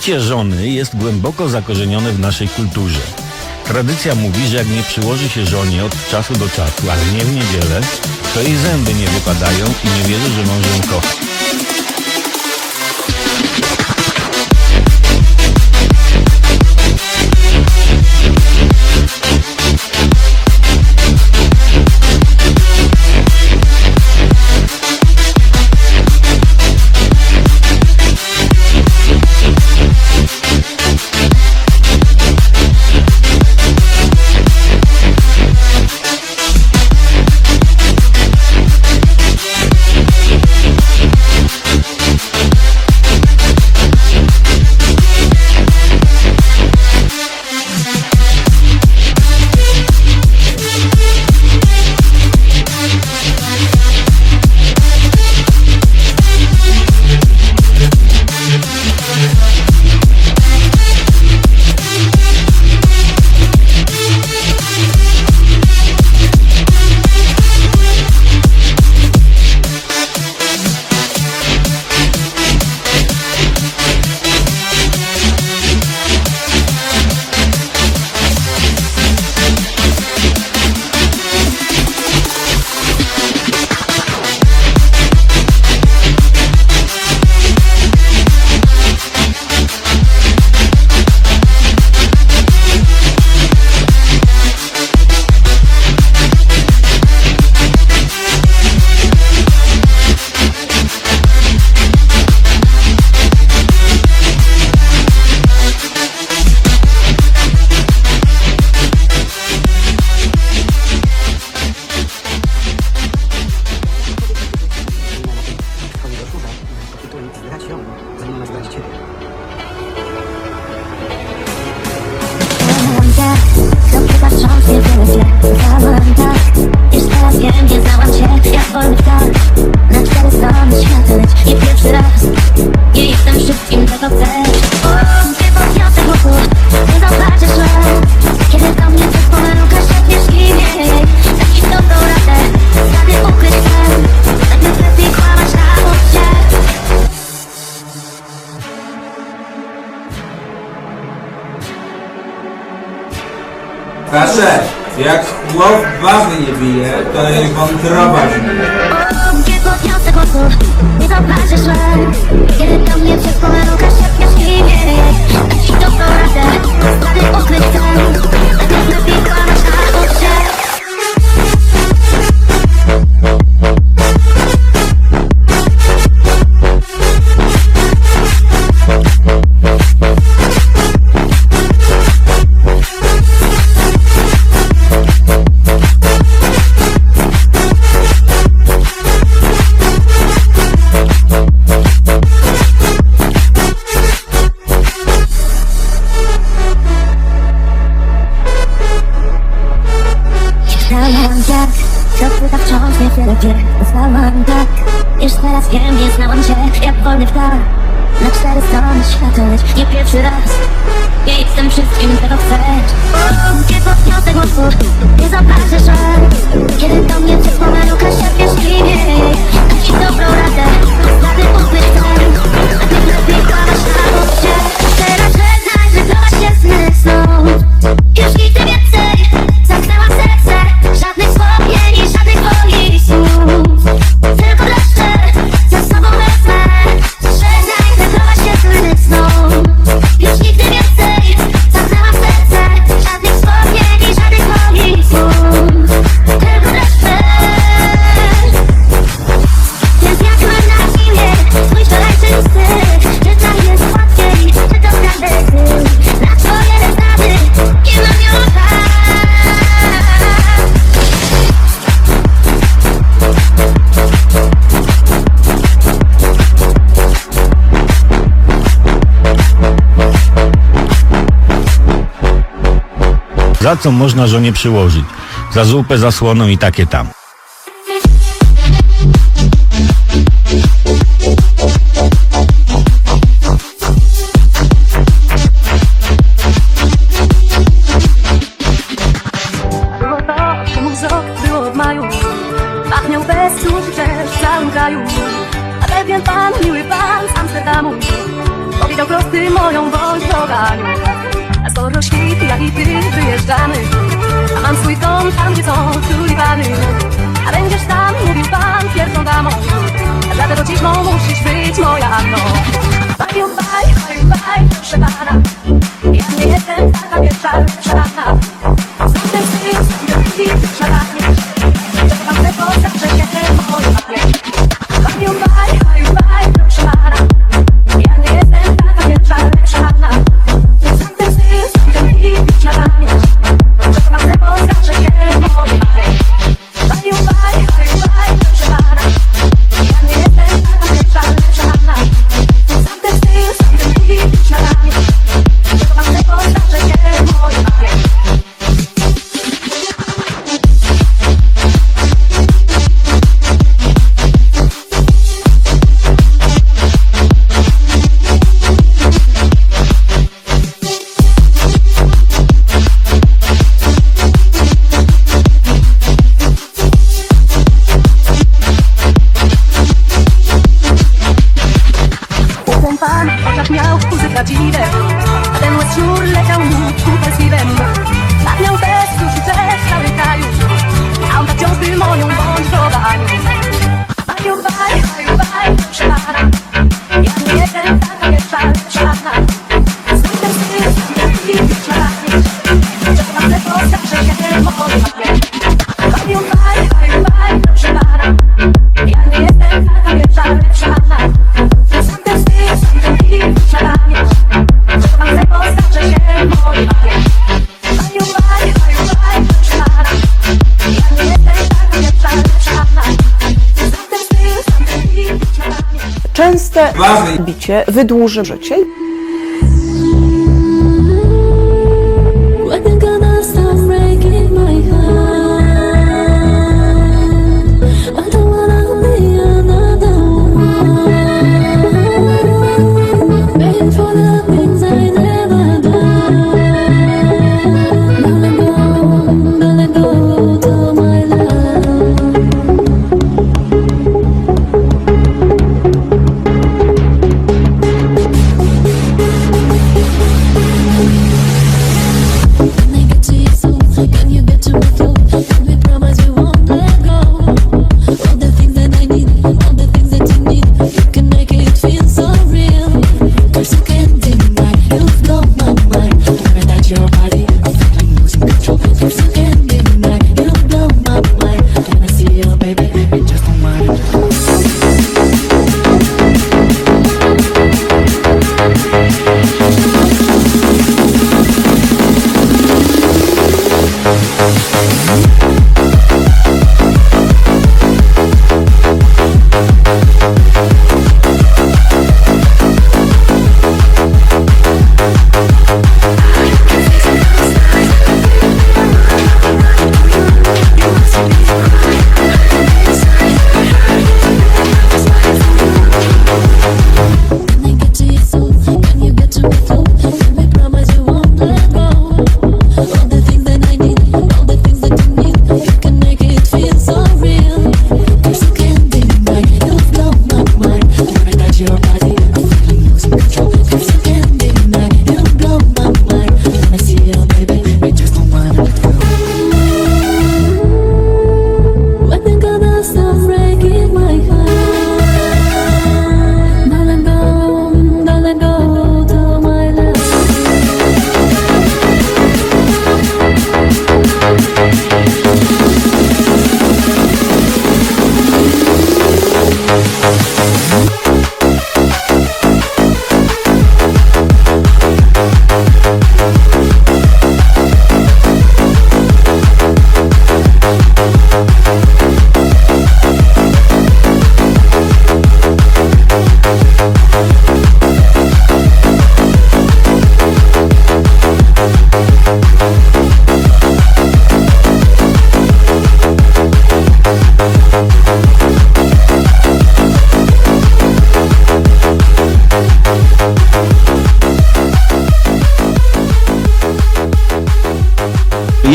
Bicie żony jest głęboko zakorzenione w naszej kulturze. Tradycja mówi, że jak nie przyłoży się żonie od czasu do czasu, ale nie w niedzielę, to jej zęby nie wypadają i nie wierzy, że mąż ją kocha. Było źle Znałam tak Już teraz wiem, nie znałam cię Jak wolny ptak Na cztery baby nie bije, to jej wątroba. Nie że Kiedy do mnie pomyłkę szepniesz imię jej Dam ci dobrą radę, stany ukryć chcę Najpierw lepiej kłamać za co można żonie przyłożyć. Za zupę, za słoną i takie tam. Było to, wzrok maju Pachniał bez w całym kraju A pewien pan, miły pan z Amsterdamu Powiedział prosty moją bądź droganiu A skoro świt, jak i ty niedojeżdżany A mam swój dom tam, gdzie są tulipany A będziesz tam, mówił pan, pierwszą damą. A dlatego dziwną musisz być moja Anno Baju, baj, baju, baj, proszę pana. Ja nie jestem taka wieczarna bicie wydłuży życie.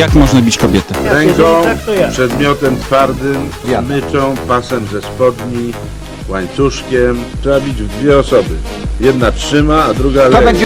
Jak można bić kobietę? Ręką, przedmiotem twardym, myczą, pasem ze spodni, łańcuszkiem. Trzeba bić w dwie osoby. Jedna trzyma, a druga leży.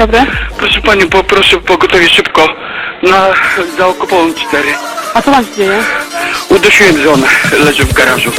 dobry. Proszę pani, poproszę pogotowie szybko na zaokupową 4. A co Pan się dzieje? Udusiłem żonę, leży w garażu.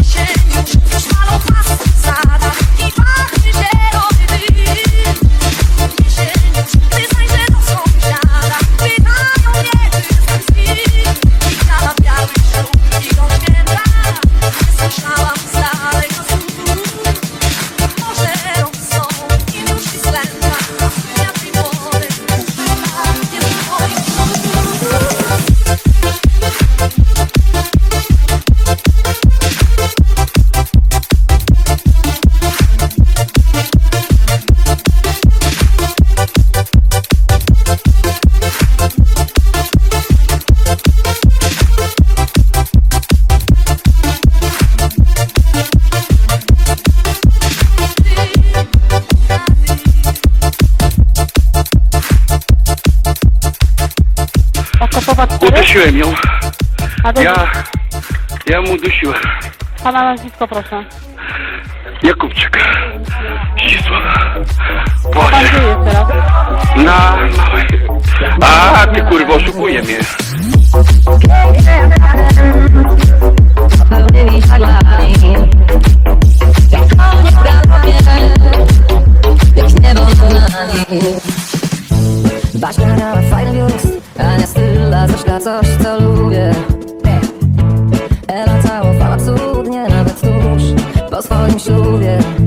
A to Ja, ja mu dusiłem. Pana nazwisko proszę. Jakubczyk. Ścisła. Pan Boże. gdzie jest teraz? Na małej. A, ty kurwa, oszukuje mnie. Baśnia miała fajny wióz, a nie styla zeszka coś co lubię 修炼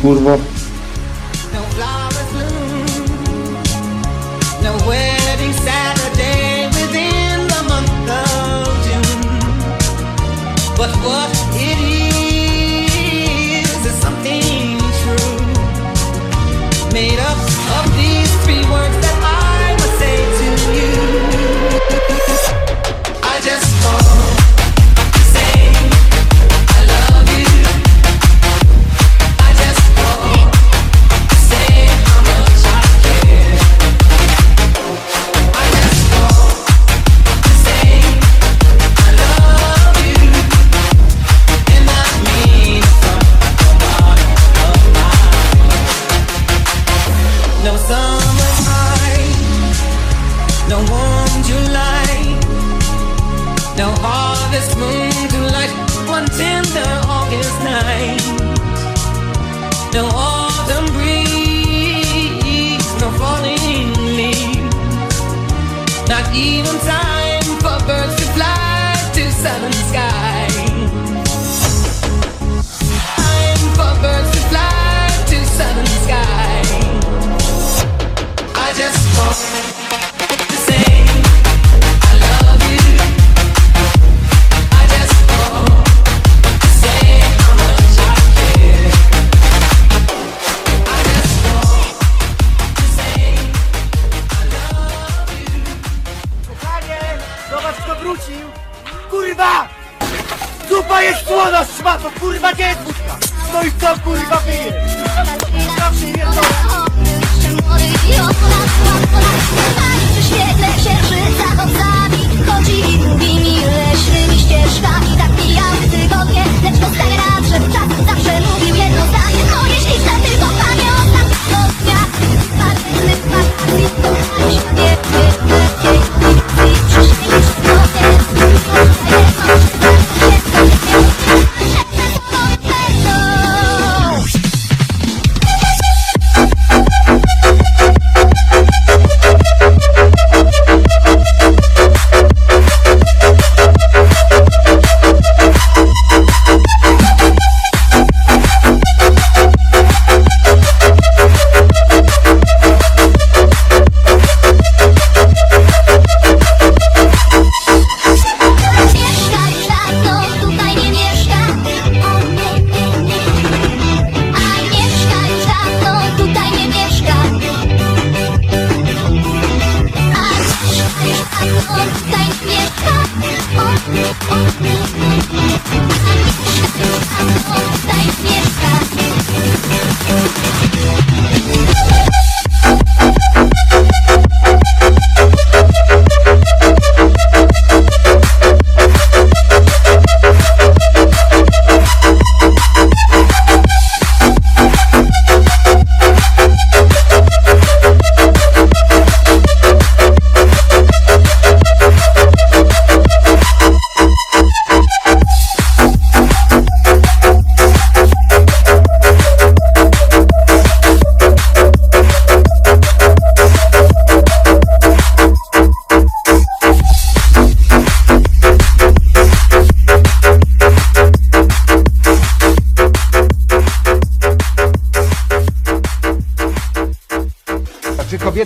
kurwo. No even time for birds to fly to southern skies. Time for birds to fly to southern skies. I just want.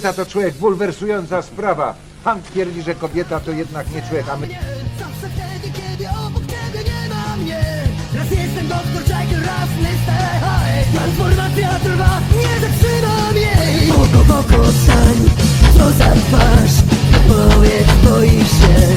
kobieta to człowiek, bulwersująca sprawa. Pan twierdzi, że kobieta to jednak nie człowiek, a my... Zawsze wtedy, kiedy obok ciebie nie ma mnie. Raz jestem doktor Jekyll, raz Transformacja trwa, nie zatrzymam jej. Stań, co za twarz. Powiedz, boisz się.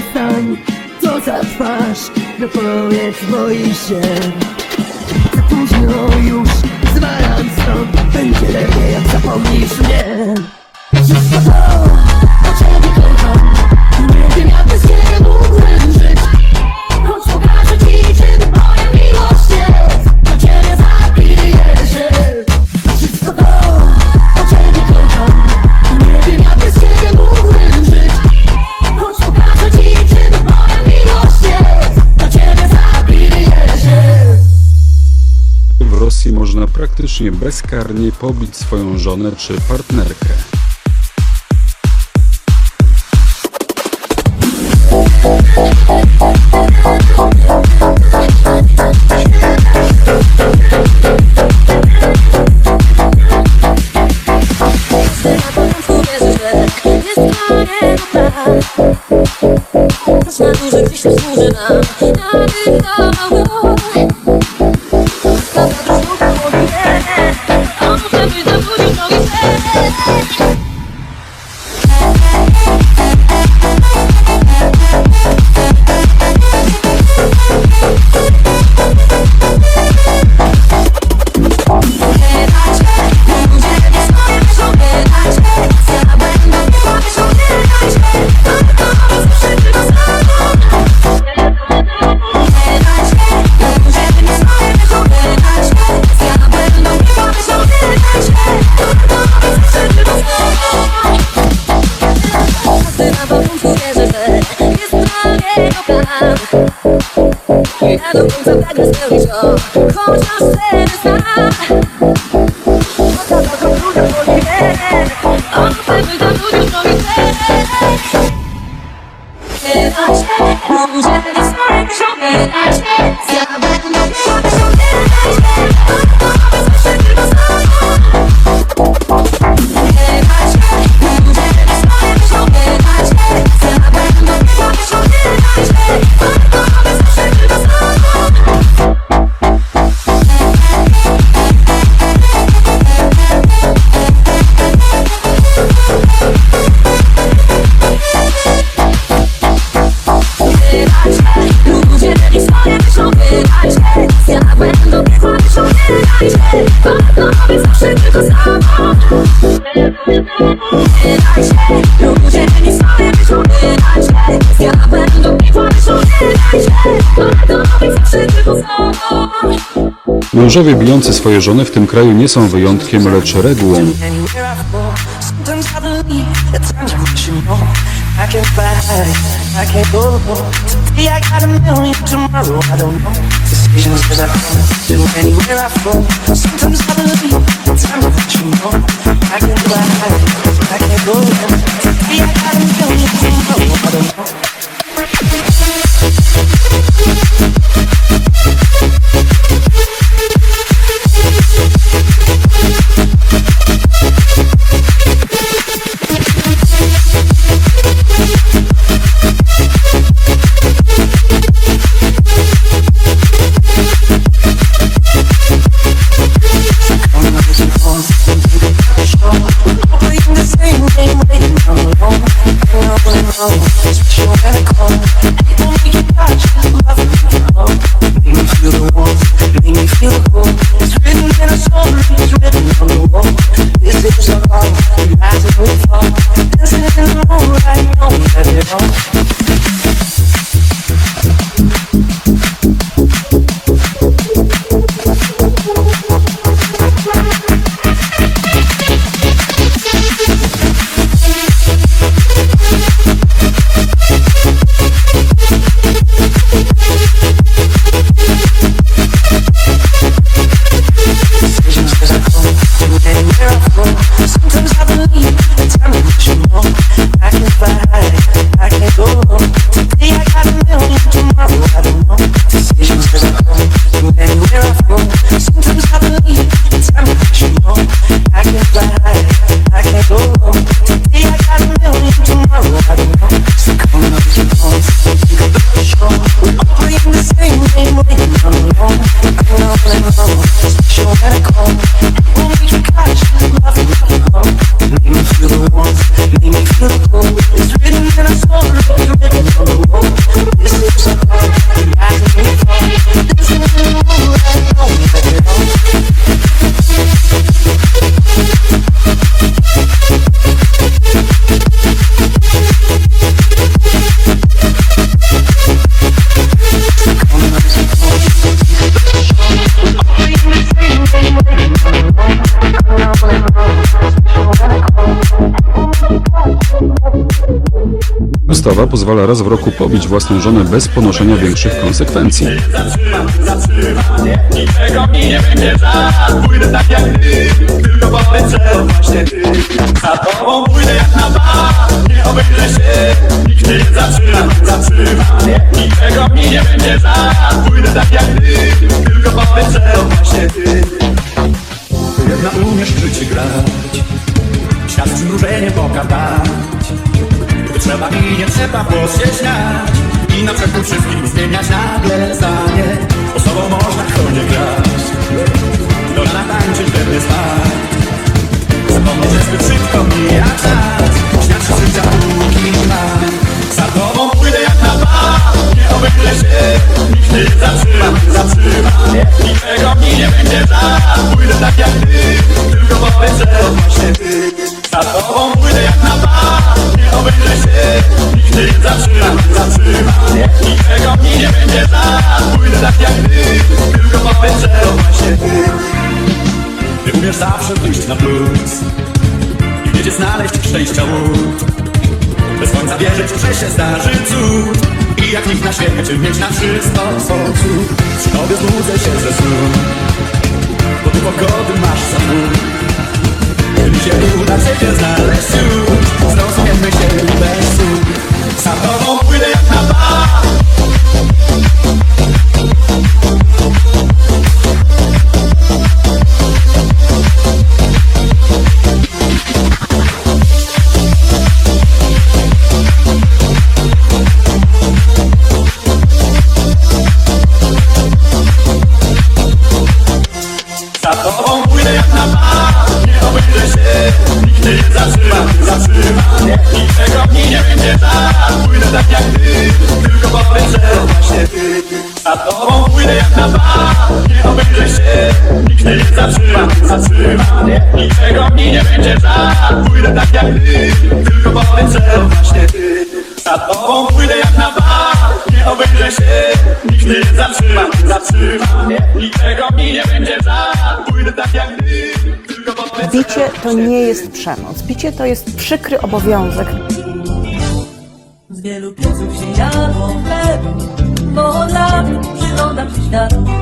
postań Co za twarz, no powiedz boi się. Za późno już, zwalam stąd Będzie lepiej jak zapomnisz mnie. Wszystko to, o czego kocham. Nie wiem jak bez praktycznie bezkarnie pobić swoją żonę czy partnerkę. Dziś służy nam, Cada um joga de seu jeito Como Mężowie bijący swoje żony w tym kraju nie są wyjątkiem, lecz regułą. ustawa pozwala raz w roku pobić własną żonę bez ponoszenia większych konsekwencji. Umiesz w życie grać Świat trzeba i nie trzeba było I na przekór wszystkim zmieniać nagle zdanie Osobą można chodzić. może się zdarzy cud. I jak nikt na świecie czy mieć na wszystko swą cud? Przy tobie zbudzę się ze snu. Bo ty pogody masz za pół Gdy się uda ciebie znaleźć. Już Zrozumiemy się bez słów Za tobą pójdę jak na bar to nie jest przemoc. Bicie to jest przykry obowiązek. Z wielu pieców się jadło chleb, bo od lat przyglądam się światu.